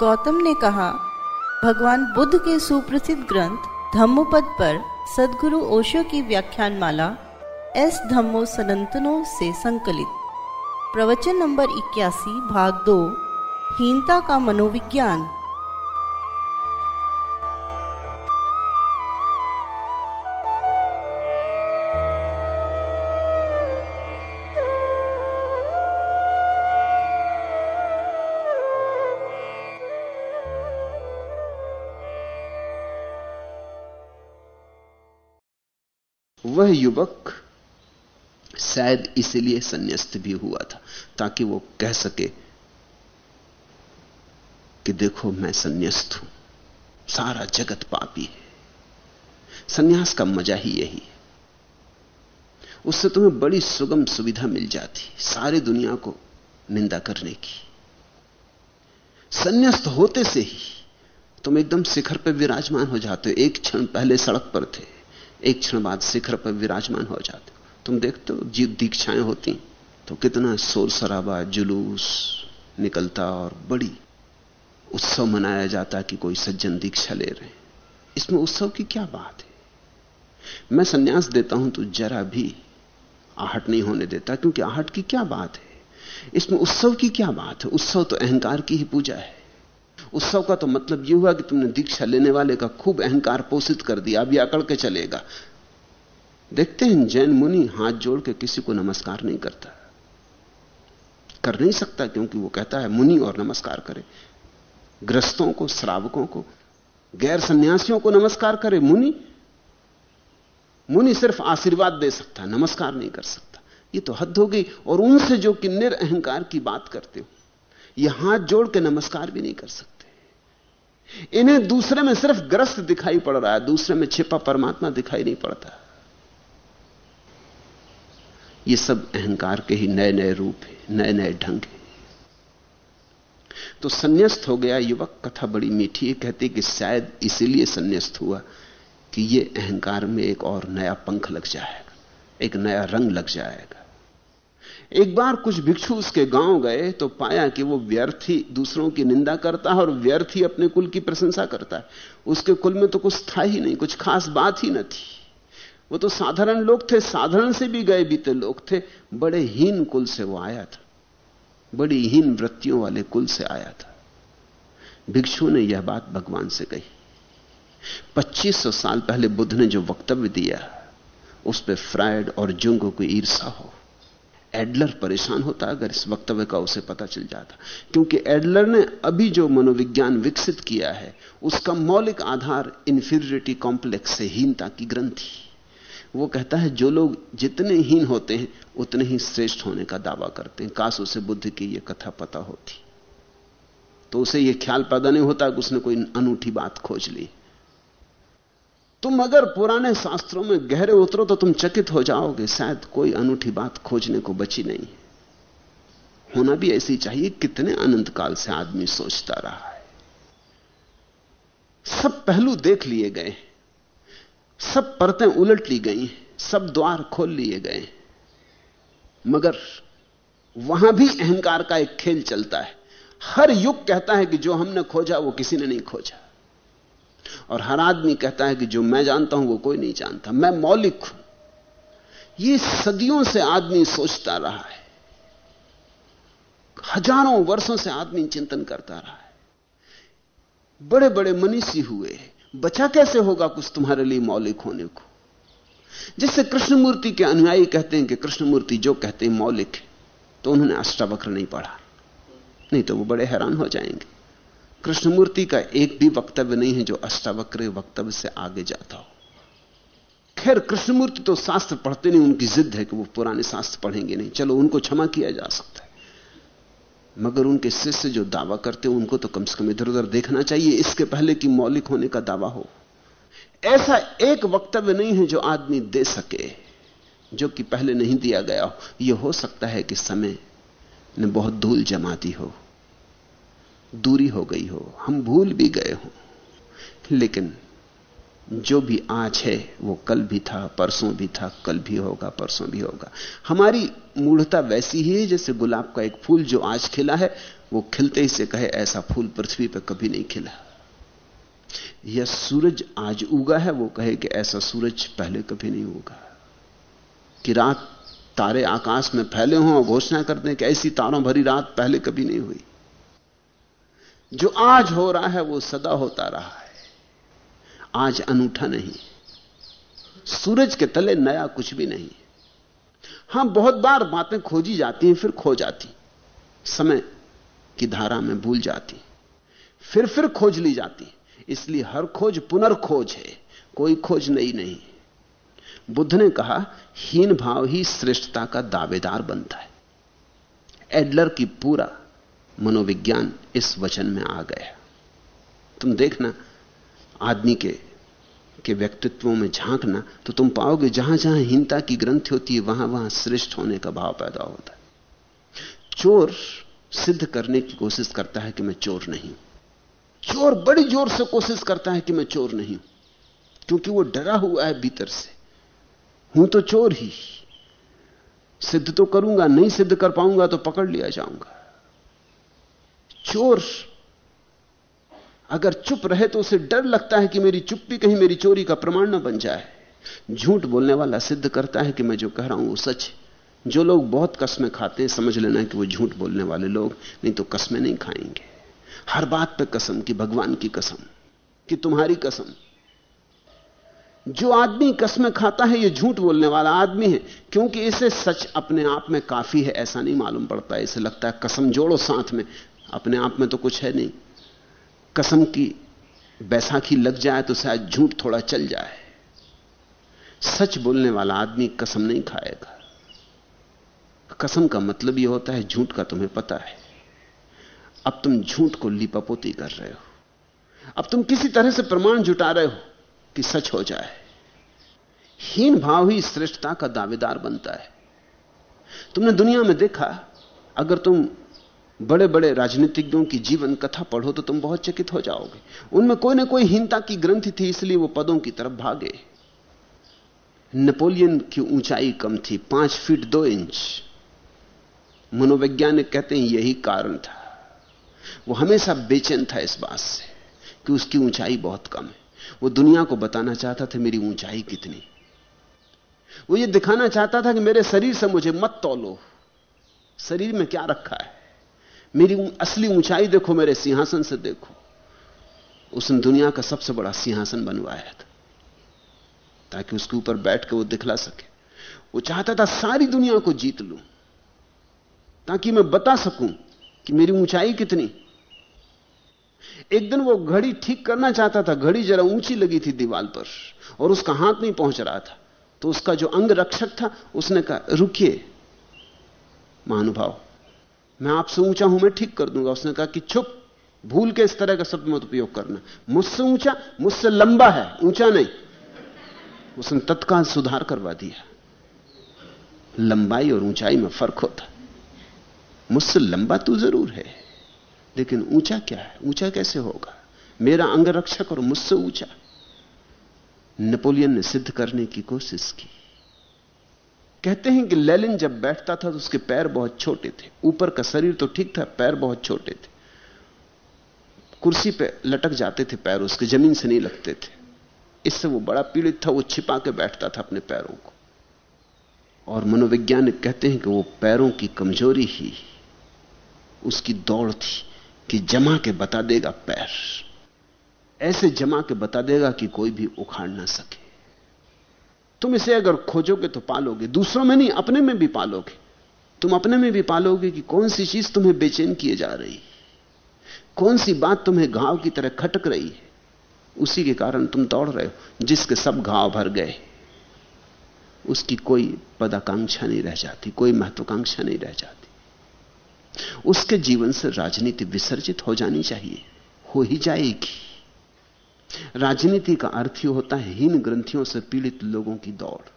गौतम ने कहा, भगवान बुद्ध के सुप्रसिद्ध ग्रंथ धम्मपद पर सदगुरु ओशो की व्याख्यान माला एस धम्मो सनंतनो से संकलित। प्रवचन नंबर इक्यासी, भाग दो, हीनता का मनोविज्ञान। वह युवक शायद इसलिए संन्यास्त भी हुआ था, ताकि वो कह सके कि देखो मैं संन्यास्त हूँ, सारा जगत पापी है। संन्यास का मज़ा ही यही है। उससे तुम्हें बड़ी सुगम सुविधा मिल जाती, सारी दुनिया को निंदा करने की। संन्यास्त होते से ही तुम एकदम शिखर पर विराजमान हो जाते हो, एक क्षण पहले सड़क पर थे। एक क्षण बाद शिखर पर विराजमान हो जाते। तुम देखते हो, जीव दीक्षाएँ होती तो कितना शोर शराबा, जुलूस निकलता और बड़ी उत्सव मनाया जाता कि कोई सज्जन दीक्षा ले रहे इसमें उत्सव की क्या बात है? मैं सन्यास देता हूँ तो जरा भी आहट नहीं होने देता, क्योंकि आहट की क्या बात है? इसमें उत्सव की क्या बात है? उत्सव तो अहंकार की ही पूजा है। उत्सव का तो मतलब यह हुआ कि तुमने दीक्षा लेने वाले का खूब अहंकार पोषित कर दिया अभी अकड़ के चलेगा। देखते हैं, जैन मुनि हाथ जोड़ के किसी को नमस्कार नहीं करता। कर नहीं सकता, क्योंकि वो कहता है, मुनि और नमस्कार करे। ग्रस्तों को, श्रावकों को, गैर सन्यासियों को नमस्कार करे, मुनि। मुनि सिर्फ़ आशीर्वाद दे सकता है नमस्कार नहीं कर सकता। ये तो हद हो गई। और उनसे जो कि निरअहकार की बात करते हो, ये हाथ जोड़ के नमस्कार भी नहीं कर सकते। इन्हें दूसरे में सिर्फ़ ग्रस्त दिखाई पड़ रहा है, दूसरे में छिपा परमात्मा दिखाई नहीं पड़ता। ये सब अहंकार के ही नए नए रूप है नए नए ढंग है। तो संन्यास्त हो गया युवक, कथा बड़ी मीठी है, कहते कि शायद इसीलिए संन्यास्त हुआ कि ये अहंकार में एक और नया पंख लग जाएगा, एक नया रंग लग जाएगा। एक बार कुछ भिक्षु उसके गाँव गए तो पाया कि वो व्यर्थ ही दूसरों की निंदा करता है और व्यर्थ ही अपने कुल की प्रशंसा करता है। उसके कुल में तो कुछ था ही नहीं, कुछ खास बात ही न थी। वो तो साधारण लोग थे, साधारण से भी गए बीते लोग थे, बड़े हीन कुल से वो आया था। बड़ी हीन वृत्तियों वाले कुल से आया था। भिक्षु ने यह बात भगवान से कही। 2500 साल पहले बुद्ध ने जो वक्तव्य दिया, उस पर फ्रायड और जुंग को ईर्षा हो। एडलर परेशान होता अगर इस वक्तव्य का उसे पता चल जाता। क्योंकि एडलर ने अभी जो मनोविज्ञान विकसित किया है, उसका मौलिक आधार इंफीरियरिटी कॉम्प्लेक्स से हीनता की ग्रंथि वो कहता है, जो लोग जितने हीन होते हैं, उतने ही श्रेष्ठ होने का दावा करते हैं। काश उसे बुद्ध की यह कथा पता होती। तो उसे यह ख्याल पैदा नहीं होता कि उसने कोई अनूठी बात खोज ली। तुम अगर पुराने शास्त्रों में गहरे उतरो तो तुम चकित हो जाओगे। शायद कोई अनूठी बात खोजने को बची नहीं होना भी ऐसी चाहिए, कितने अनंत काल से आदमी सोचता रहा है। सब पहलू देख लिए गए सब परतें उलट ली गई सब द्वार खोल लिए गए मगर वहाँ भी अहंकार का एक खेल चलता है। हर युग कहता है कि जो हमने खोजा, वो किसी ने नहीं खोजा। और हर आदमी कहता है कि जो मैं जानता हूँ वो कोई नहीं जानता, मैं मौलिक हूँ। ये सदियों से आदमी सोचता रहा है। हज़ारों वर्षों से आदमी चिंतन करता रहा है। बड़े बड़े मनीषी हुए बचा कैसे होगा कुछ तुम्हारे लिए मौलिक होने को? जिससे कृष्णमूर्ति के अनुयायी कहते हैं कि कृष्णमूर्ति जो कहते हैं मौलिक है तो उन्होंने अष्टावक्र नहीं पढ़ा। नहीं तो वो बड़े हैरान हो जाएँगे। कृष्णमूर्ति का एक भी वक्तव्य नहीं है जो अष्टावक्र वक्तव्य से आगे जाता हो। खैर, कृष्णमूर्ति तो शास्त्र पढ़ते नहीं, उनकी जिद है कि वो पुराने शास्त्र पढ़ेंगे नहीं। चलो, उनको क्षमा किया जा सकता है। मगर उनके शिष्य जो दावा करते हैं, उनको तो कम से कम इधर उधर देखना चाहिए। इसके पहले कि मौलिक होने का दावा हो। ऐसा एक वक्तव्य नहीं है जो आदमी दे सके, जो कि पहले नहीं दिया गया हो। यह हो सकता है कि समय ने बहुत धूल जमा दी हो। दूरी हो गई हो, हम भूल भी गए हो। लेकिन जो भी आज है, वो कल भी था, परसों भी था, कल भी होगा, परसों भी होगा। हमारी मूढ़ता वैसी ही है, जैसे गुलाब का एक फूल जो आज खिला है, वो खिलते ही से कहे, ऐसा फूल पृथ्वी पर कभी नहीं खिला। यह सूरज आज उगा है, वो कहे कि ऐसा सूरज पहले कभी नहीं उगा। कि रात तारे आकाश में फैले हों और घोषणा कर दें कि ऐसी तारों भरी रात पहले कभी नहीं हुई। जो आज हो रहा है वो सदा होता रहा है। आज अनूठा नहीं। सूरज के तले नया कुछ भी नहीं। हाँ, बहुत बार बातें खोजी जाती हैं, फिर खो जाती। समय की धारा में भूल जाती। फिर फिर खोज ली जाती। इसलिए हर खोज पुनर्खोज है। कोई खोज नई नहीं। बुद्ध ने कहा, हीन भाव ही श्रेष्ठता का दावेदार बनता है। एडलर की पूरा मनोविज्ञान इस वचन में आ गया। तुम देखना, आदमी के के व्यक्तित्वों में झांकना तो तुम पाओगे जहाँ जहाँ हीनता की ग्रंथि होती है, वहाँ वहाँ श्रेष्ठ होने का भाव पैदा होता है। चोर सिद्ध करने की कोशिश करता है कि मैं चोर नहीं चोर बड़ी ज़ोर से कोशिश करता है कि मैं चोर नहीं क्योंकि वो डरा हुआ है भीतर से। हूँ तो चोर ही। सिद्ध तो करूँगा, नहीं सिद्ध कर पाऊँगा तो पकड़ लिया जाऊँगा। चोर। अगर चुप रहे तो उसे डर लगता है कि मेरी चुप्पी कहीं मेरी चोरी का प्रमाण न बन जाए। झूठ बोलने वाला सिद्ध करता है कि मैं जो कह रहा हूँ वो सच जो लोग बहुत कस्में खाते हैं, समझ लेना है कि वो झूठ बोलने वाले लोग, नहीं तो कस्में नहीं खाएँगे। हर बात पे कसम कि, भगवान की कसम, कि तुम्हारी कसम। जो आदमी कसमें खाता है, ये झूठ बोलने वाला आदमी है, क्योंकि इसे सच अपने आप में काफ़ी है, ऐसा नहीं मालूम पड़ता, इसे लगता है कसम जोड़ो साथ में अपने आप में तो कुछ है नहीं। कसम की बैसाखी लग जाए तो शायद झूठ थोड़ा चल जाए। सच बोलने वाला आदमी कसम नहीं खाएगा। कसम का मतलब यह होता है झूठ का तुम्हें पता है। अब तुम झूठ को लिपापोती कर रहे हो। अब तुम किसी तरह से प्रमाण जुटा रहे हो कि सच हो जाए। हीन भाव ही श्रेष्ठता का दावेदार बनता है। तुमने दुनिया में देखा, अगर तुम बड़े बड़े राजनीतिज्ञों की जीवन कथा पढ़ो तो तुम बहुत चकित हो जाओगे। उनमें कोई ना कोई हीनता की ग्रंथि थी, इसलिए वो पदों की तरफ़ भागे। नेपोलियन की ऊंचाई कम थी, पाँच फीट दो इंच। मनोवैज्ञानिक कहते हैं, यही कारण था। वो हमेशा बेचैन था इस बात से कि उसकी ऊंचाई बहुत कम है। वो दुनिया को बताना चाहता था, मेरी ऊंचाई कितनी। वो ये दिखाना चाहता था कि मेरे शरीर से मुझे मत तोलो। शरीर में क्या रखा है? मेरी असली ऊंचाई देखो, मेरे सिंहासन से देखो। उसने दुनिया का सबसे बड़ा सिंहासन बनवाया था, ताकि उसके ऊपर बैठ के वो दिखला सके। वो चाहता था सारी दुनिया को जीत लूँ, ताकि मैं बता सकूँ कि मेरी ऊंचाई कितनी। एक दिन वो घड़ी ठीक करना चाहता था, घड़ी जरा ऊँची लगी थी दीवार पर, और उसका हाथ नहीं पहुँच रहा था। तो उसका जो अंग रक्षक था, उसने कहा, रुकिए, महानुभाव मैं आपसे ऊँचा हूँ, मैं ठीक कर दूँगा। उसने कहा कि चुप, भूल के इस तरह का शब्द मत उपयोग करना। मुझसे ऊँचा, मुझसे लंबा है, ऊँचा नहीं। उसने तत्काल सुधार करवा दिया। लंबाई और ऊंचाई में फ़र्क होता। मुझसे लंबा तो ज़रूर है, लेकिन ऊँचा क्या है? ऊँचा कैसे होगा? मेरा अंगरक्षक और मुझसे ऊँचा। नेपोलियन ने सिद्ध करने की कोशिश की। कहते हैं कि लेलिन जब बैठता था तो उसके पैर बहुत छोटे थे। ऊपर का शरीर तो ठीक था, पैर बहुत छोटे थे। कुर्सी पे लटक जाते थे पैर उसके, ज़मीन से नहीं लगते थे। इससे वो बड़ा पीड़ित था, वो छिपा के बैठता था अपने पैरों को। और मनोवैज्ञानिक कहते हैं कि वो पैरों की कमज़ोरी ही उसकी दौड़ थी कि जमा के बता देगा पैर। ऐसे जमा के बता देगा कि कोई भी उखाड़ ना सके। तुम इसे अगर खोजोगे तो पालोगे। दूसरों में नहीं, अपने में भी पालोगे। तुम अपने में भी पालोगे कि कौन सी चीज़ तुम्हें बेचैन किए जा रही कौन सी बात तुम्हें घाव की तरह खटक रही है। उसी के कारण तुम दौड़ रहे हो, जिसके सब घाव भर गए। उसकी कोई पदाकांक्षा नहीं रह जाती, कोई महत्वाकांक्षा नहीं रह जाती। उसके जीवन से राजनीति विसर्जित हो जानी चाहिए, हो ही जाएगी। राजनीति का अर्थ ही होता है हीन ग्रंथियों से पीड़ित लोगों की दौड़।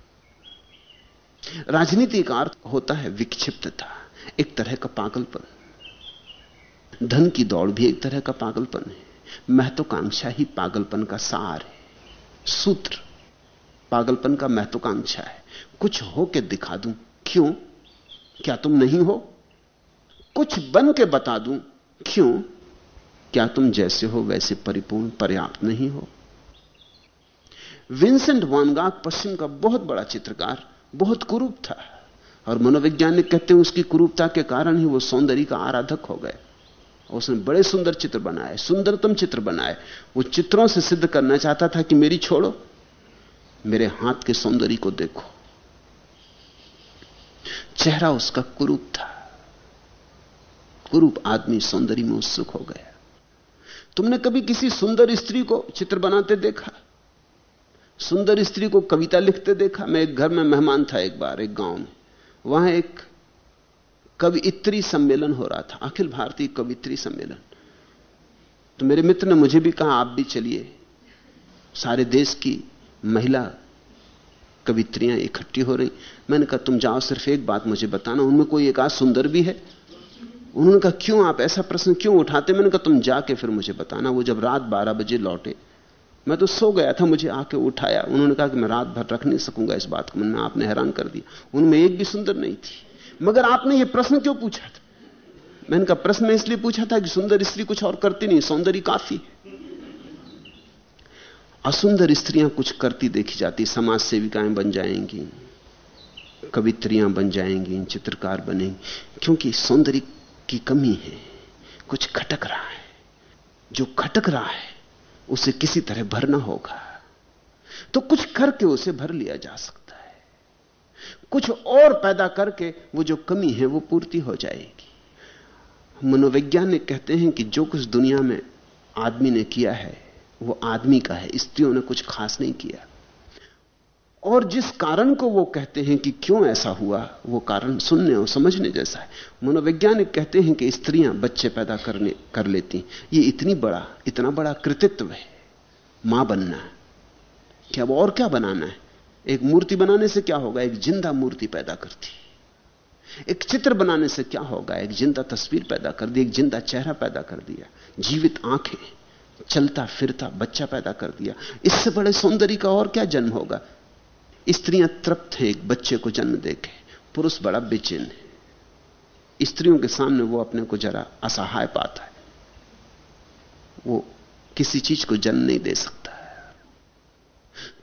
राजनीति का अर्थ होता है विक्षिप्तता, एक तरह का पागलपन। धन की दौड़ भी एक तरह का पागलपन है। महत्वाकांक्षा ही पागलपन का सार है। सूत्र, पागलपन का महत्वाकांक्षा है। कुछ हो के दिखा दूँ, क्यों? क्या तुम नहीं हो? कुछ बन के बता दूँ, क्यों? क्या तुम जैसे हो वैसे परिपूर्ण, पर्याप्त नहीं हो? विंसेंट वानगाक पश्चिम का बहुत बड़ा चित्रकार, बहुत कुरूप था। और मनोवैज्ञानिक कहते हैं उसकी कुरूपता के कारण ही वो सौंदर्य का आराधक हो गए। उसने बड़े सुंदर चित्र बनाए, सुंदरतम चित्र बनाए। वो चित्रों से सिद्ध करना चाहता था कि मेरी छोड़ो, मेरे हाथ के सौंदर्य को देखो। चेहरा उसका कुरूप था। कुरूप आदमी सौंदर्य में उत्सुक हो गया। तुमने कभी किसी सुंदर स्त्री को चित्र बनाते देखा? सुंदर स्त्री को कविता लिखते देखा? मैं एक घर में मेहमान था एक बार, एक गाँव में। वहाँ एक कवित्री सम्मेलन हो रहा था, अखिल भारतीय कवित्री सम्मेलन। तो मेरे मित्र ने मुझे भी कहा, आप भी चलिए। सारे देश की महिला कवित्रियाँ इकट्ठी हो रही। मैंने कहा, तुम जाओ, सिर्फ़ एक बात मुझे बताना, उनमें कोई एक आज सुंदर भी है? उन्होंने कहा, क्यों आप ऐसा प्रश्न क्यों उठाते? मैंने कहा, तुम जाके फिर मुझे बताना, वो जब रात बारह बजे लौटे, मैं तो सो गया था, मुझे आके उठाया। उन्होंने कहा कि मैं रात भर रख नहीं सकूँगा इस बात को, मैंने आपने हैरान कर दिया। उनमें एक भी सुंदर नहीं थी। मगर आपने ये प्रश्न क्यों पूछा था? मैंने कहा, प्रश्न में इसलिए पूछा था कि सुंदर स्त्री कुछ और करती नहीं, सौंदर्य काफ़ी असुंदर स्त्रियाँ कुछ करती देखी जाती, समाज सेविकाएँ बन जाएँगी, कवित्रियाँ बन जाएँगी, चित्रकार बनेंगी, क्योंकि सौंदर्य की कमी है, कुछ खटक रहा है। जो खटक रहा है, उसे किसी तरह भरना होगा। तो कुछ करके उसे भर लिया जा सकता है। कुछ और पैदा करके वो जो कमी है, वो पूर्ति हो जाएगी। मनोवैज्ञानिक कहते हैं कि जो कुछ दुनिया में आदमी ने किया है, वो आदमी का है, स्त्रियों ने कुछ खास नहीं किया। और जिस कारण को वो कहते हैं कि क्यों ऐसा हुआ, वो कारण सुनने और समझने जैसा है। मनोवैज्ञानिक कहते हैं कि स्त्रियाँ बच्चे पैदा करने, कर लेती ये इतनी बड़ा, इतना बड़ा कृतित्व है। माँ बनना क्या अब और क्या बनाना है? एक मूर्ति बनाने से क्या होगा? एक ज़िंदा मूर्ति पैदा करती एक चित्र बनाने से क्या होगा? एक ज़िंदा तस्वीर पैदा कर दी, एक ज़िंदा चेहरा पैदा कर दिया। जीवित आँखें चलता फिरता बच्चा पैदा कर दिया। इससे बड़े सौंदर्य का और क्या जन्म होगा? स्त्रियाँ तृप्त हैं, एक बच्चे को जन्म देके। पुरुष बड़ा बेचैन है। स्त्रियों के सामने वो अपने को जरा असहाय पाता है। वो किसी चीज़ को जन्म नहीं दे सकता है।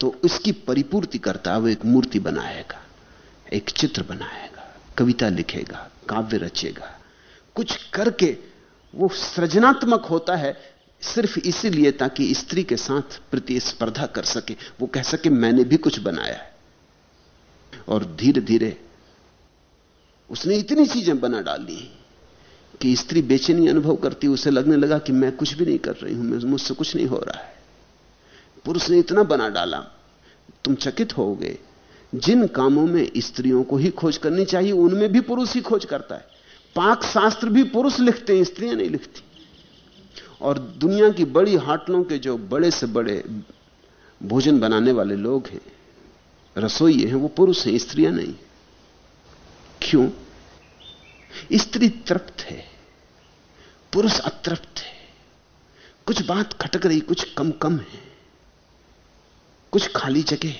तो उसकी परिपूर्ति करता है, वो एक मूर्ति बनाएगा, एक चित्र बनाएगा, कविता लिखेगा, काव्य रचेगा। कुछ करके वो सृजनात्मक होता है सिर्फ़ इसीलिए ताकि स्त्री के साथ प्रतिस्पर्धा कर सके। वो कह सके, मैंने भी कुछ बनाया है। और धीरे धीरे उसने इतनी चीज़ें बना डाली कि स्त्री बेचैनी अनुभव करती, उसे लगने लगा कि मैं कुछ भी नहीं कर रही हूँ मुझसे कुछ नहीं हो रहा है। पुरुष ने इतना बना डाला, तुम चकित हो गए जिन कामों में स्त्रियों को ही खोज करनी चाहिए, उनमें भी पुरुष ही खोज करता है। पाक शास्त्र भी पुरुष लिखते हैं, स्त्रियाँ नहीं लिखती। और दुनिया की बड़ी हाटलों के जो बड़े से बड़े भोजन बनाने वाले लोग हैं, रसोई हैं, वो पुरुष हैं, स्त्रियाँ नहीं। क्यों? स्त्री तृप्त है, पुरुष अतृप्त है। कुछ बात खटक रही, कुछ कम कम है। कुछ खाली जगह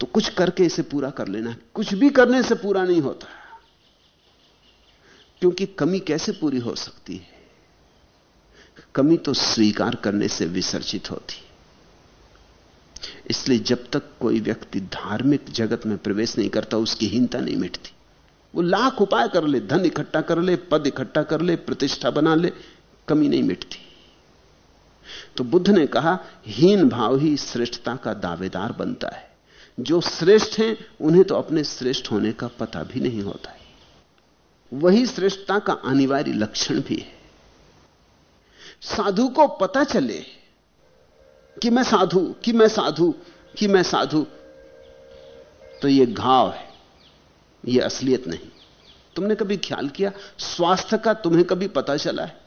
तो कुछ करके इसे पूरा कर लेना। कुछ भी करने से पूरा नहीं होता, क्योंकि कमी कैसे पूरी हो सकती है? कमी तो स्वीकार करने से विसर्जित होती। इसलिए जब तक कोई व्यक्ति धार्मिक जगत में प्रवेश नहीं करता, उसकी हीनता नहीं मिटती। वो लाख उपाय कर ले, धन इकट्ठा कर ले, पद इकट्ठा कर ले, प्रतिष्ठा बना ले, कमी नहीं मिटती। तो बुद्ध ने कहा, हीन भाव ही श्रेष्ठता का दावेदार बनता है। जो श्रेष्ठ हैं, उन्हें तो अपने श्रेष्ठ होने का पता भी नहीं होता है। वही श्रेष्ठता का अनिवार्य लक्षण भी है। साधु को पता चले कि मैं साधु, कि मैं साधु, कि मैं साधु तो यह घाव है यह असलियत नहीं। तुमने कभी ख्याल किया? स्वास्थ्य का तुम्हें कभी पता चला है?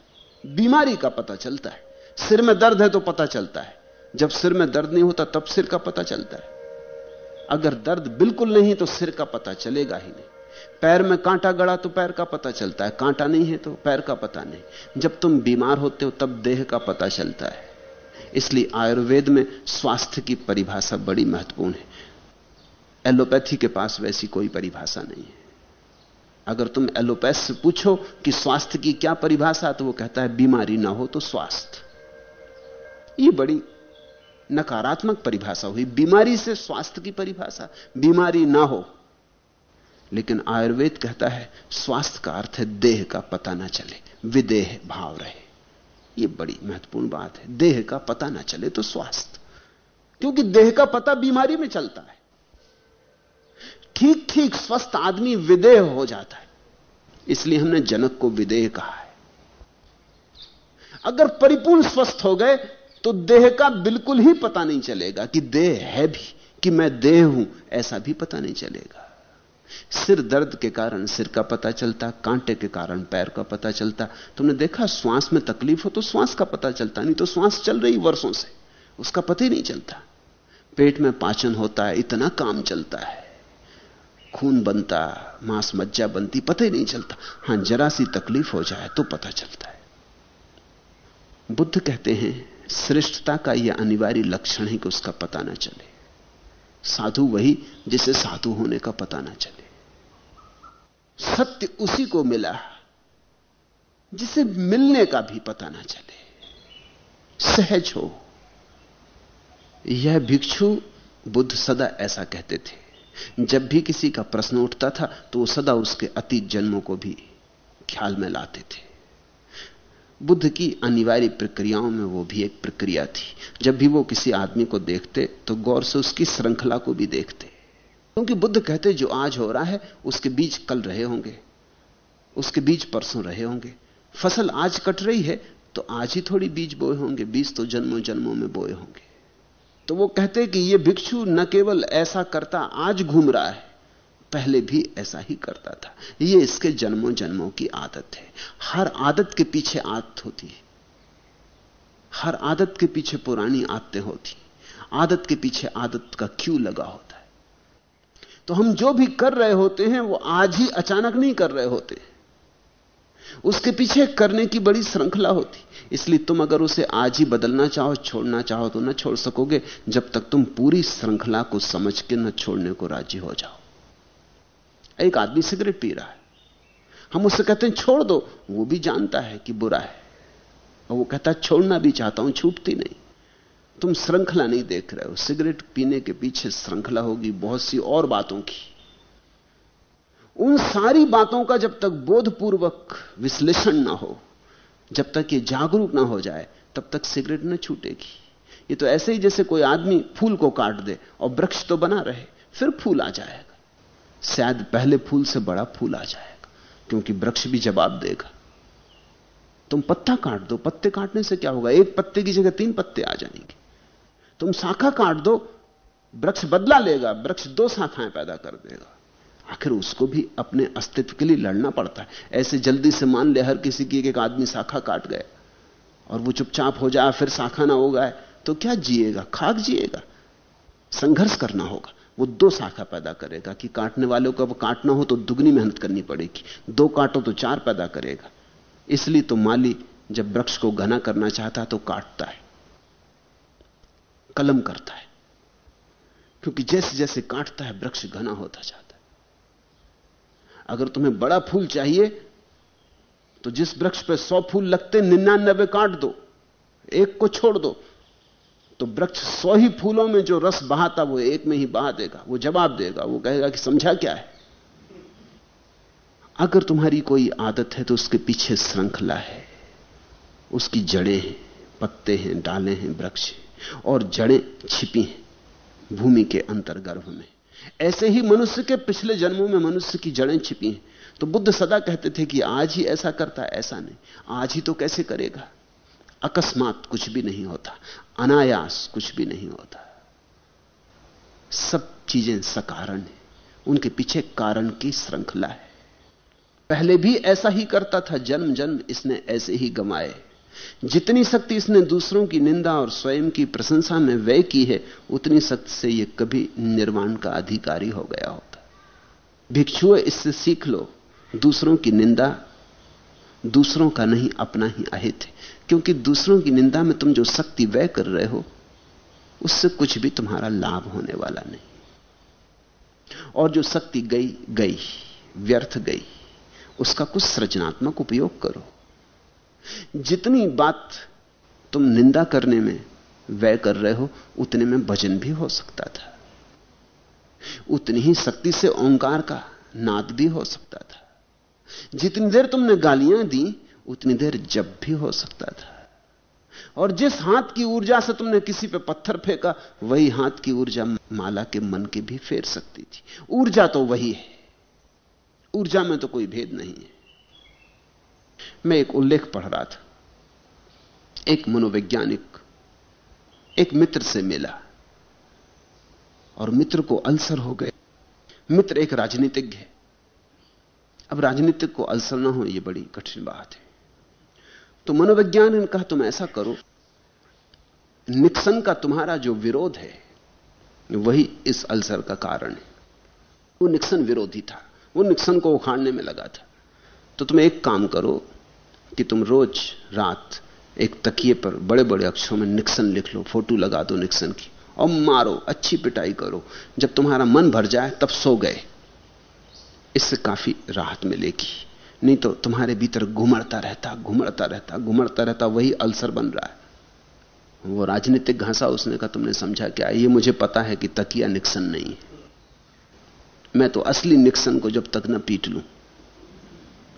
बीमारी का पता चलता है। सिर में दर्द है तो पता चलता है। जब सिर में दर्द नहीं होता, तब सिर का पता चलता है। अगर दर्द बिल्कुल नहीं तो सिर का पता चलेगा ही नहीं। पैर में कांटा गड़ा तो पैर का पता चलता है। कांटा नहीं है तो पैर का पता नहीं। जब तुम बीमार होते हो, तब देह का पता चलता है। इसलिए आयुर्वेद में स्वास्थ्य की परिभाषा बड़ी महत्वपूर्ण है। एलोपैथी के पास वैसी कोई परिभाषा नहीं है। अगर तुम एलोपैथ से पूछो कि स्वास्थ्य की क्या परिभाषा तो वो कहता है, बीमारी ना हो तो स्वास्थ्य। ये बड़ी नकारात्मक परिभाषा हुई। बीमारी से स्वास्थ्य की परिभाषा। बीमारी ना हो लेकिन आयुर्वेद कहता है, स्वास्थ्य का अर्थ है देह का पता ना चले, विदेह भाव रहे। यह बड़ी महत्वपूर्ण बात है, देह का पता ना चले तो स्वास्थ्य। क्योंकि देह का पता बीमारी में चलता है। ठीक ठीक स्वस्थ आदमी विदेह हो जाता है। इसलिए हमने जनक को विदेह कहा है। अगर परिपूर्ण स्वस्थ हो गए तो देह का बिल्कुल ही पता नहीं चलेगा कि देह है भी, कि मैं देह हूँ, ऐसा भी पता नहीं चलेगा। सिर दर्द के कारण सिर का पता चलता, कांटे के कारण पैर का पता चलता। तुमने देखा श्वास में तकलीफ़ हो तो श्वास का पता चलता, नहीं तो श्वास चल रही वर्षों से। उसका पता ही नहीं चलता। पेट में पाचन होता है, इतना काम चलता है। खून बनता, मांस मज्जा बनती, पता ही नहीं चलता। हाँ, जरा सी तकलीफ़ हो जाए तो पता चलता है। बुद्ध कहते हैं, श्रेष्ठता का यह अनिवार्य लक्षण है कि उसका पता ना चले। साधु वही जिसे साधु होने का पता ना चले। सत्य उसी को मिला जिसे मिलने का भी पता ना चले। सहज हो। यह भिक्षु बुद्ध सदा ऐसा कहते थे। जब भी किसी का प्रश्न उठता था तो वो सदा उसके अतीत जन्मों को भी ख्याल में लाते थे। बुद्ध की अनिवार्य प्रक्रियाओं में वो भी एक प्रक्रिया थी। जब भी वो किसी आदमी को देखते तो गौर से उसकी श्रृंखला को भी देखते। क्योंकि बुद्ध कहते, जो आज हो रहा है, उसके बीज कल रहे होंगे। उसके बीज परसों रहे होंगे। फ़सल आज कट रही है तो आज ही थोड़ी बीज बोए होंगे। बीज तो जन्मों जन्मों में बोए होंगे। तो वो कहते कि ये भिक्षु न केवल ऐसा करता, आज घूम रहा है। पहले भी ऐसा ही करता था। यह इसके जन्मों जन्मों की आदत है। हर आदत के पीछे आदत होती है। हर आदत के पीछे पुरानी आदतें होती आदत के पीछे आदत का क्यों लगा होता है? तो हम जो भी कर रहे होते हैं, वो आज ही अचानक नहीं कर रहे होते। उसके पीछे करने की बड़ी श्रृंखला होती। इसलिए तुम अगर उसे आज ही बदलना चाहो, छोड़ना चाहो तो ना छोड़ सकोगे। जब तक तुम पूरी श्रृंखला को समझ के न छोड़ने को राज़ी हो जाओ। एक आदमी सिगरेट पी रहा है। हम उससे कहते हैं, छोड़ दो। वो भी जानता है कि बुरा है। और वो कहता है, छोड़ना भी चाहता हूँ, छूटती नहीं। तुम श्रृंखला नहीं देख रहे हो। सिगरेट पीने के पीछे श्रृंखला होगी, बहुत सी और बातों की। उन सारी बातों का जब तक बोधपूर्वक विश्लेषण ना हो, जब तक ये जागरूक ना हो जाए, तब तक सिगरेट न छूटेगी। ये तो ऐसे ही जैसे कोई आदमी फूल को काट दे और वृक्ष तो बना रहे, फिर फूल आ जाएगा। शायद पहले फूल से बड़ा फूल आ जाएगा, क्योंकि वृक्ष भी जवाब देगा। तुम पत्ता काट दो, पत्ते काटने से क्या होगा? एक पत्ते की जगह तीन पत्ते आ जाएँगे। तुम शाखा काट दो, वृक्ष बदला लेगा, वृक्ष दो शाखाएँ पैदा कर देगा। आखिर उसको भी अपने अस्तित्व के लिए लड़ना पड़ता है। ऐसे जल्दी से मान ले, हर किसी की एक आदमी शाखा काट गया, और वो चुपचाप हो जाए, फिर शाखा ना होगा तो क्या जिएगा? खाक जिएगा? संघर्ष करना होगा। वो दो शाखा पैदा करेगा कि काटने वालों को अब काटना हो तो दुगनी मेहनत करनी पड़ेगी। दो काटो तो चार पैदा करेगा। इसलिए तो माली जब वृक्ष को घना करना चाहता है तो काटता है। कलम करता है। क्योंकि जैसे जैसे काटता है, वृक्ष घना होता जाता है। अगर तुम्हें बड़ा फूल चाहिए तो जिस वृक्ष पर सौ फूल लगते निन्यानबे काट दो। एक को छोड़ दो। तो वृक्ष सौ ही फूलों में जो रस बहाता, वो एक में ही बहा देगा, वो जवाब देगा, वो कहेगा कि समझा क्या है? अगर तुम्हारी कोई आदत है तो उसके पीछे श्रृंखला है। उसकी जड़ें हैं, पत्ते हैं, डाले हैं वृक्ष, और जड़ें छिपी हैं भूमि के अंतर्गर्भ में। ऐसे ही मनुष्य के पिछले जन्मों में मनुष्य की जड़ें छिपी हैं। तो बुद्ध सदा कहते थे कि आज ही ऐसा करता, ऐसा नहीं। आज ही तो कैसे करेगा? अकस्मात कुछ भी नहीं होता, अनायास कुछ भी नहीं होता। सब चीज़ें सकारण है। उनके पीछे कारण की श्रृंखला है। पहले भी ऐसा ही करता था जन्म जन्म इसने ऐसे ही गमाए जितनी शक्ति इसने दूसरों की निंदा और स्वयं की प्रशंसा में व्यय की है, उतनी शक्ति से यह कभी निर्वाण का अधिकारी हो गया होता। भिक्षु इससे सीख लो। दूसरों की निंदा दूसरों का नहीं, अपना ही अहित है। क्योंकि दूसरों की निंदा में तुम जो शक्ति व्यय कर रहे हो, उससे कुछ भी तुम्हारा लाभ होने वाला नहीं। और जो शक्ति गई गई, व्यर्थ गई, उसका कुछ सृजनात्मक उपयोग करो। जितनी बात तुम निंदा करने में व्यय कर रहे हो, उतने में भजन भी हो सकता था। उतनी ही शक्ति से ओंकार का नाद भी हो सकता था। जितनी देर तुमने गालियाँ दी, उतनी देर जब भी हो सकता था। और जिस हाथ की ऊर्जा से तुमने किसी पे पत्थर फेंका, वही हाथ की ऊर्जा माला के मन के भी फेर सकती थी। ऊर्जा तो वही है। ऊर्जा में तो कोई भेद नहीं है। मैं एक उल्लेख पढ़ रहा था। एक मनोवैज्ञानिक, एक मित्र से मिला। और मित्र को अल्सर हो गए। मित्र एक राजनीतिज्ञ है। अब राजनीतिक को अल्सर ना हो यह बड़ी कठिन बात है। तो मनोविज्ञान ने कहा, तुम ऐसा करो निक्सन का तुम्हारा जो विरोध है, वही इस अल्सर का कारण है। वो निक्सन विरोधी था, वो निक्सन को उखाड़ने में लगा था। तो तुम एक काम करो कि तुम रोज रात एक तकिए पर बड़े बड़े अक्षरों में निक्सन लिख लो, फ़ोटो लगा दो निक्सन की, और मारो, अच्छी पिटाई करो। जब तुम्हारा मन भर जाए, तब सो गए। इससे काफ़ी राहत मिलेगी। नहीं तो तुम्हारे भीतर घुमड़ता रहता घुमड़ता रहता घुमड़ता रहता, वही अल्सर बन रहा है। वो राजनीतिक घासा उसने कहा, तुमने समझा क्या? ये मुझे पता है कि तकिया निक्सन नहीं है। मैं तो असली निक्सन को जब तक ना पीट लूँ,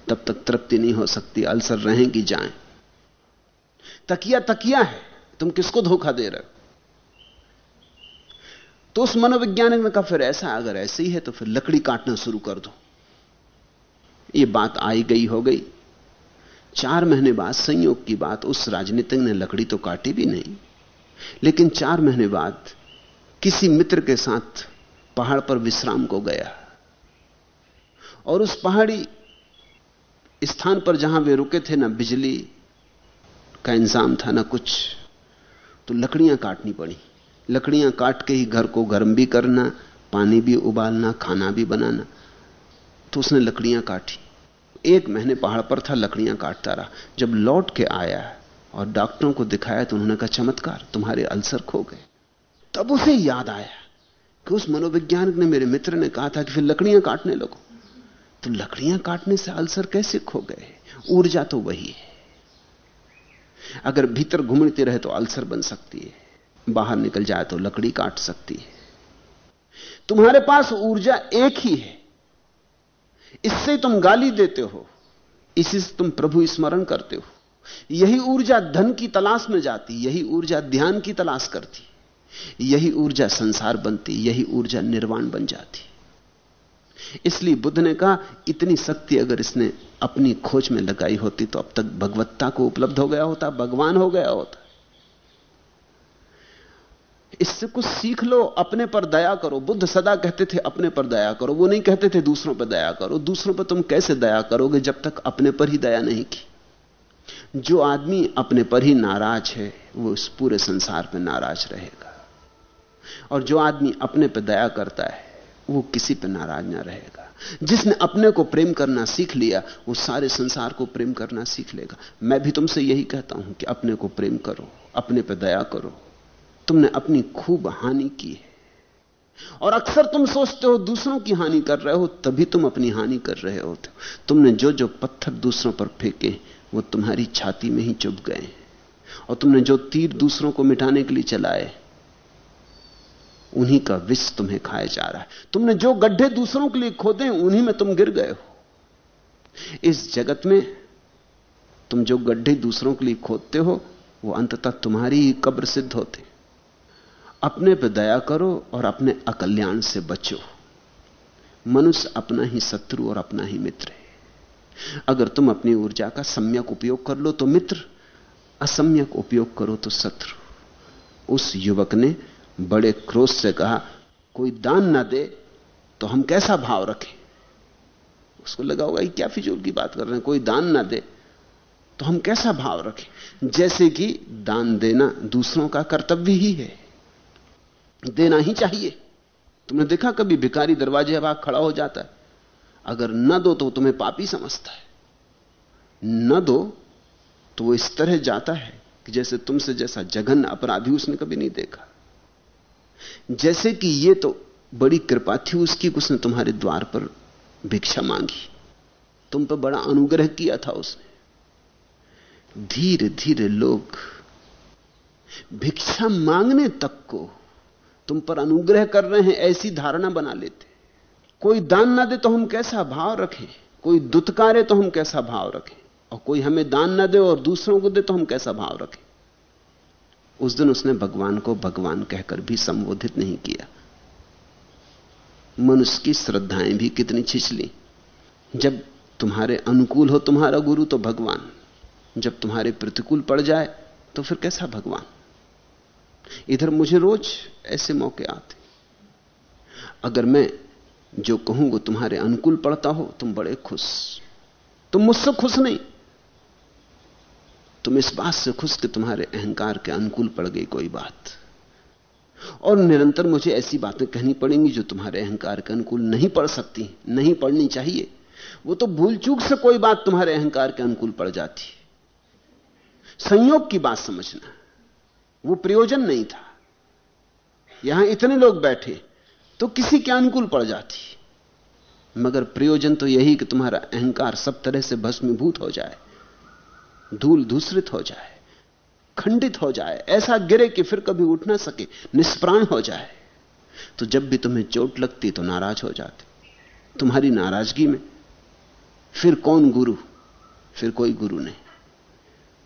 तब तक तृप्ति नहीं हो सकती, अल्सर रहेंगी जाएँ। तकिया तकिया है, तुम किसको धोखा दे रहे हो? तो उस मनोवैज्ञानिक ने कहा, फिर ऐसा अगर ऐसे ही है तो फिर लकड़ी काटना शुरू कर दो। ये बात आई गई हो गई। चार महीने बाद संयोग की बात उस राजनीतिक ने लकड़ी तो काटी भी नहीं। लेकिन चार महीने बाद किसी मित्र के साथ पहाड़ पर विश्राम को गया। और उस पहाड़ी स्थान पर जहाँ वे रुके थे, ना बिजली का इंतज़ाम था, ना कुछ तो लकड़ियाँ काटनी पड़ी। लकड़ियाँ काट के ही घर को गर्म भी करना, पानी भी उबालना, खाना भी बनाना तो उसने लकड़ियाँ काटी। एक महीने पहाड़ पर था, लकड़ियाँ काटता रहा। जब लौट के आया और डॉक्टरों को दिखाया तो उन्होंने कहा, चमत्कार, तुम्हारे अल्सर खो गए। तब उसे याद आया कि उस मनोवैज्ञानिक ने मेरे मित्र ने कहा था कि फिर लकड़ियाँ काटने लगो। तो लकड़ियाँ काटने से अल्सर कैसे खो गए ऊर्जा तो वही है। अगर भीतर घूमते रहे तो अल्सर बन सकती है। बाहर निकल जाए तो लकड़ी काट सकती है। तुम्हारे पास ऊर्जा एक ही है। इससे तुम गाली देते हो। इसी से तुम प्रभु स्मरण करते हो। यही ऊर्जा धन की तलाश में जाती, यही ऊर्जा ध्यान की तलाश करती, यही ऊर्जा संसार बनती, यही ऊर्जा निर्वाण बन जाती। इसलिए बुद्ध ने कहा, इतनी शक्ति अगर इसने अपनी खोज में लगाई होती तो अब तक भगवत्ता को उपलब्ध हो गया होता, भगवान हो गया होता। इससे कुछ सीख लो, अपने पर दया करो। बुद्ध सदा कहते थे, अपने पर दया करो। वो नहीं कहते थे, दूसरों पर दया करो। दूसरों पर तुम कैसे दया करोगे जब तक अपने पर ही दया नहीं की? जो आदमी अपने पर ही नाराज़ है, वो इस पूरे संसार पर नाराज़ रहेगा। और जो आदमी अपने पर दया करता है, वो किसी पर नाराज़ ना रहेगा। जिसने अपने को प्रेम करना सीख लिया, वो सारे संसार को प्रेम करना सीख लेगा। मैं भी तुमसे यही कहता हूँ कि अपने को प्रेम करो, अपने पर दया करो। तुमने अपनी खूब हानि की है। और अक्सर तुम सोचते हो दूसरों की हानि कर रहे हो, तभी तुम अपनी हानि कर रहे होते हो। तुमने जो जो पत्थर दूसरों पर फेंके, वो तुम्हारी छाती में ही चुभ गए और तुमने जो तीर दूसरों को मिटाने के लिए चलाए, उन्हीं का विष तुम्हें खाया जा रहा है। तुमने जो गड्ढे दूसरों के लिए खोदे उन्हीं में तुम गिर गए हो। इस जगत में तुम जो गड्ढे दूसरों के लिए खोदते हो, वो अंततः तुम्हारी ही कब्र सिद्ध होते अपने पर दया करो और अपने अकल्याण से बचो। मनुष्य अपना ही शत्रु और अपना ही मित्र है। अगर तुम अपनी ऊर्जा का सम्यक उपयोग कर लो तो मित्र, असम्यक उपयोग करो तो शत्रु। उस युवक ने बड़े क्रोध से कहा, कोई दान ना दे तो हम कैसा भाव रखें? उसको लगा होगा क्या फिजूल की बात कर रहे हैं? कोई दान ना दे तो हम कैसा भाव रखें? जैसे कि दान देना दूसरों का कर्तव्य ही है। देना ही चाहिए। तुमने देखा कभी भिखारी दरवाजे भाग खड़ा हो जाता है? अगर न दो तो तुम्हें पापी समझता है। न दो तो वो इस तरह जाता है कि जैसे तुमसे जैसा जघन अपराधी उसने कभी नहीं देखा। जैसे कि ये तो बड़ी कृपा थी उसकी उसने तुम्हारे द्वार पर भिक्षा मांगी। तुम पर बड़ा अनुग्रह किया था उसने। धीरे धीरे लोग भिक्षा मांगने तक को तुम पर अनुग्रह कर रहे हैं, ऐसी धारणा बना लेते। कोई दान ना दे तो हम कैसा भाव रखें? कोई दुत्कारे तो हम कैसा भाव रखें? और कोई हमें दान ना दे और दूसरों को दे तो हम कैसा भाव रखें? उस दिन उसने भगवान को भगवान कहकर भी संबोधित नहीं किया। मनुष्य की श्रद्धाएँ भी कितनी छिछली जब तुम्हारे अनुकूल हो तुम्हारा गुरु तो भगवान। जब तुम्हारे प्रतिकूल पड़ जाए तो फिर कैसा भगवान? इधर मुझे रोज ऐसे मौके आते। अगर मैं जो कहूँ वो तुम्हारे अनुकूल पड़ता हो, तुम बड़े खुश। तुम मुझसे खुश नहीं। तुम इस बात से खुश कि तुम्हारे अहंकार के अनुकूल पड़ गई कोई बात। और निरंतर मुझे ऐसी बातें कहनी पड़ेंगी जो तुम्हारे अहंकार के अनुकूल नहीं पड़ सकती, नहीं पड़नी चाहिए। वो तो भूल चूक से कोई बात तुम्हारे अहंकार के अनुकूल पड़ जाती संयोग की बात समझना। वो प्रयोजन नहीं था। यहाँ इतने लोग बैठे तो किसी के अनुकूल पड़ जाती। मगर प्रयोजन तो यही कि तुम्हारा अहंकार सब तरह से भस्मीभूत हो जाए, धूल दूसरित हो जाए, खंडित हो जाए, ऐसा गिरे कि फिर कभी उठ ना सके, निष्प्राण हो जाए। तो जब भी तुम्हें चोट लगती तो नाराज़ हो जाते। तुम्हारी नाराज़गी में फिर कौन गुरु? फिर कोई गुरु नहीं।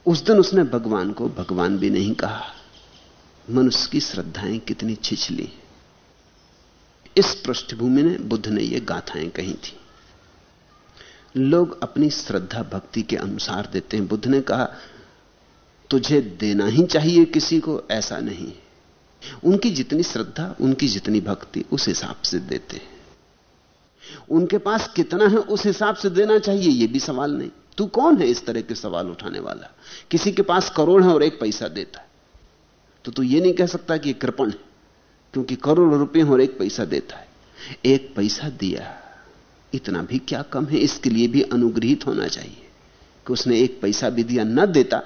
उस दिन उसने भगवान को भगवान भी नहीं कहा। मनुष्य की श्रद्धाएँ कितनी छिछली इस पृष्ठभूमि ने बुद्ध ने यह गाथाएँ कही थी। लोग अपनी श्रद्धा भक्ति के अनुसार देते हैं। बुद्ध ने कहा, तुझे देना ही चाहिए किसी को, ऐसा नहीं। उनकी जितनी श्रद्धा, उनकी जितनी भक्ति, उस हिसाब से देते हैं। उनके पास कितना है, उस हिसाब से देना चाहिए यह भी सवाल नहीं। तू कौन है इस तरह के सवाल उठाने वाला? किसी के पास करोड़ है और एक पैसा देता है। तो तू ये नहीं कह सकता कि कृपण है, क्योंकि करोड़ रुपए और एक पैसा देता है। एक पैसा दिया, इतना भी क्या कम है? इसके लिए भी अनुग्रहित होना चाहिए। कि उसने एक पैसा भी दिया, न देता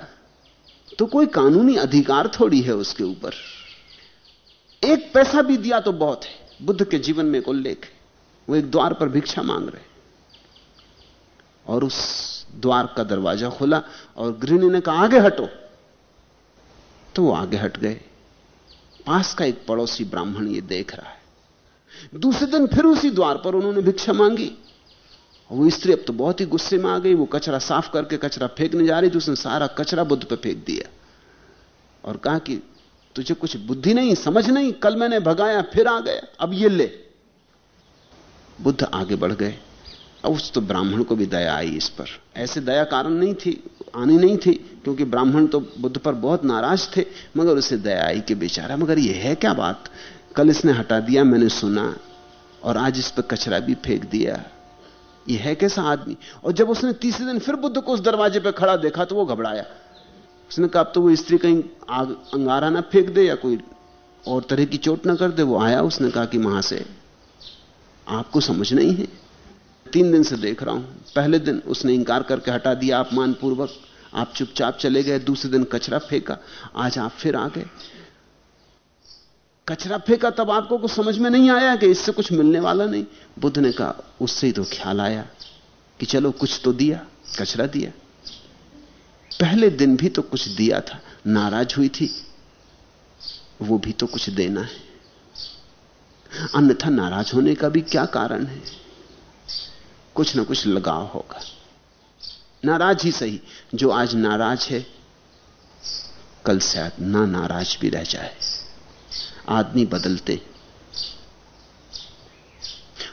तो कोई कानूनी अधिकार थोड़ी है उसके ऊपर। एक पैसा भी दिया तो बहुत है। बुद्ध के जीवन में एक उल्लेख है। वो एक द्वार पर भिक्षा मांग रहे और उस द्वार का दरवाज़ा खुला और गृहिणी ने कहा, आगे हटो। तो वो आगे हट गए। पास का एक पड़ोसी ब्राह्मण ये देख रहा है। दूसरे दिन फिर उसी द्वार पर उन्होंने भिक्षा मांगी। वो स्त्री अब तो बहुत ही गुस्से में आ गई। वो कचरा साफ़ करके कचरा फेंकने जा रही थी। उसने सारा कचरा बुद्ध पर फेंक दिया। और कहा कि, तुझे कुछ बुद्धि नहीं, समझ नहीं। कल मैंने भगाया, फिर आ गया। अब ये ले। बुद्ध आगे बढ़ गए। अब उस तो ब्राह्मण को भी दया आई इस पर। ऐसे दया कारण नहीं थी। आनी नहीं थी, क्योंकि ब्राह्मण तो बुद्ध पर बहुत नाराज़ थे, मगर उसे दया आई कि बेचारा, मगर यह है क्या बात? कल इसने हटा दिया, मैंने सुना, और आज इस पर कचरा भी फेंक दिया। यह है कैसा आदमी? और जब उसने तीसरे दिन फिर बुद्ध को उस दरवाजे पर खड़ा देखा तो वो घबराया। उसने कहा, अब तो वो स्त्री कहीं आग, अंगारा ना फेंक दे, या कोई और तरह की चोट ना कर दे। वो आया, उसने कहा कि वहाँ से आपको समझ नहीं है। तीन दिन से देख रहा हूँ। पहले दिन उसने इंकार करके हटा दिया अपमानपूर्वक। आप चुपचाप चले गए, दूसरे दिन कचरा फेंका। आज आप फिर आ गए। कचरा फेंका तब आपको कुछ समझ में नहीं आया कि इससे कुछ मिलने वाला नहीं। बुद्ध ने कहा, उससे ही तो ख्याल आया कि चलो कुछ तो दिया, कचरा दिया। पहले दिन भी तो कुछ दिया था, नाराज़ हुई थी। वो भी तो कुछ देना है। अन्यथा नाराज़ होने का भी क्या कारण है? कुछ ना कुछ लगाव होगा। नाराज़ ही सही, जो आज नाराज़ है, कल शायद ना नाराज़ भी रह जाए। आदमी बदलते।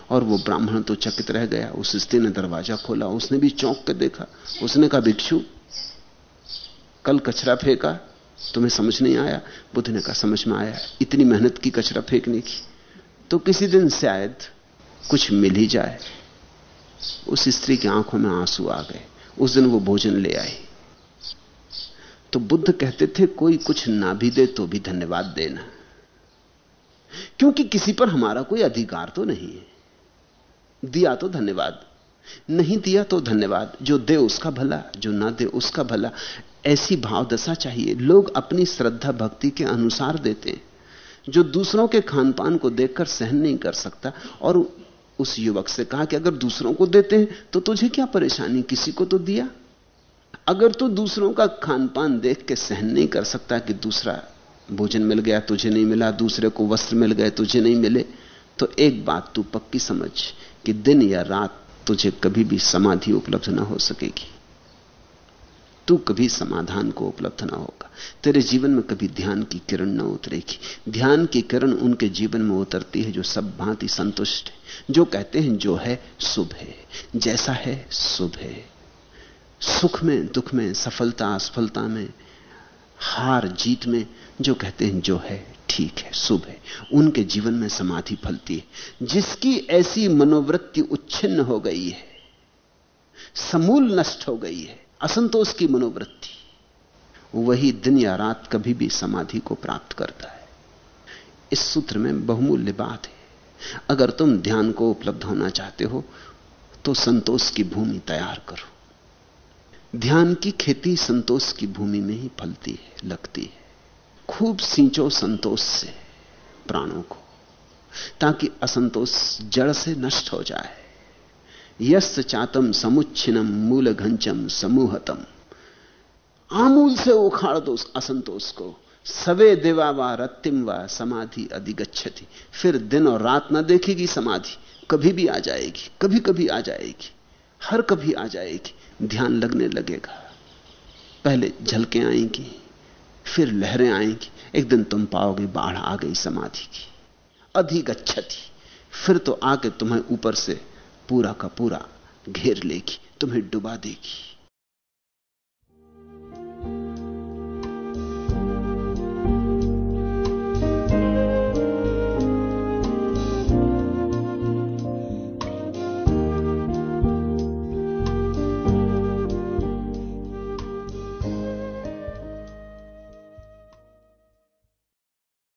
और वो ब्राह्मण तो चकित रह गया, उस स्त्री ने दरवाज़ा खोला, उसने भी चौंक कर देखा, उसने कहा, भिक्षु, कल कचरा फेंका, तुम्हें समझ नहीं आया? बुद्ध ने कहा, समझ में आया, इतनी मेहनत की कचरा फेंकने की तो किसी दिन शायद कुछ मिल ही जाए। उस स्त्री की आँखों में आँसू आ गए। उस दिन वो भोजन ले आई। तो बुद्ध कहते थे, कोई कुछ ना भी दे तो भी धन्यवाद देना। क्योंकि किसी पर हमारा कोई अधिकार तो नहीं है। दिया तो धन्यवाद, नहीं दिया तो धन्यवाद। जो दे उसका भला, जो ना दे उसका भला। ऐसी भाव दशा चाहिए। लोग अपनी श्रद्धा भक्ति के अनुसार देते हैं। जो दूसरों के खान पान को देखकर सहन नहीं कर सकता और उस युवक से कहा कि अगर दूसरों को देते हैं तो तुझे क्या परेशानी? किसी को तो दिया। अगर तू तो दूसरों का खान पान देख के सहन नहीं कर सकता कि दूसरा भोजन मिल गया, तुझे नहीं मिला, दूसरे को वस्त्र मिल गए, तुझे नहीं मिले तो एक बात तू पक्की समझ कि दिन या रात तुझे कभी भी समाधि उपलब्ध ना हो सकेगी। तू कभी समाधान को उपलब्ध ना होगा। तेरे जीवन में कभी ध्यान की किरण ना उतरेगी। ध्यान की किरण उनके जीवन में उतरती है जो सब भांति संतुष्ट है। जो कहते हैं, जो है, शुभ है। जैसा है, शुभ है। सुख में, दुख में, सफलता, असफलता में, हार, जीत में, जो कहते हैं, जो है, ठीक है, शुभ है। उनके जीवन में समाधि फलती है। जिसकी ऐसी मनोवृत्ति उच्छिन्न हो गई है, समूल नष्ट हो गई है असंतोष की मनोवृत्ति। वही दिन या रात कभी भी समाधि को प्राप्त करता है। इस सूत्र में बहुमूल्य बात है। अगर तुम ध्यान को उपलब्ध होना चाहते हो तो संतोष की भूमि तैयार करो। ध्यान की खेती संतोष की भूमि में ही फलती है, लगती है। खूब सींचो संतोष से प्राणों को, ताकि असंतोष जड़ से नष्ट हो जाए। यस्त चातम समुच्छिनम मूल घंचम समूहतम। आमूल से उखाड़ दो असंतोष को। सवे देवा व रत्तिम व समाधि अधिगछति फिर दिन और रात ना देखेगी समाधि। कभी भी आ जाएगी, कभी कभी आ जाएगी। हर कभी आ जाएगी। ध्यान लगने लगेगा। पहले झलकें आएँगी, फिर लहरें आएँगी। एक दिन तुम पाओगे बाढ़ आ गई समाधि की। अधिगछति फिर तो आके तुम्हें ऊपर से पूरा का पूरा घेर लेगी तुम्हें डुबा देगी।